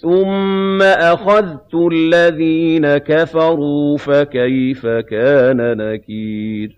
ثُمَّ أَخَذْتُ الَّذِينَ كَفَرُوا فَكَيْفَ كَانَ نَكِيرِ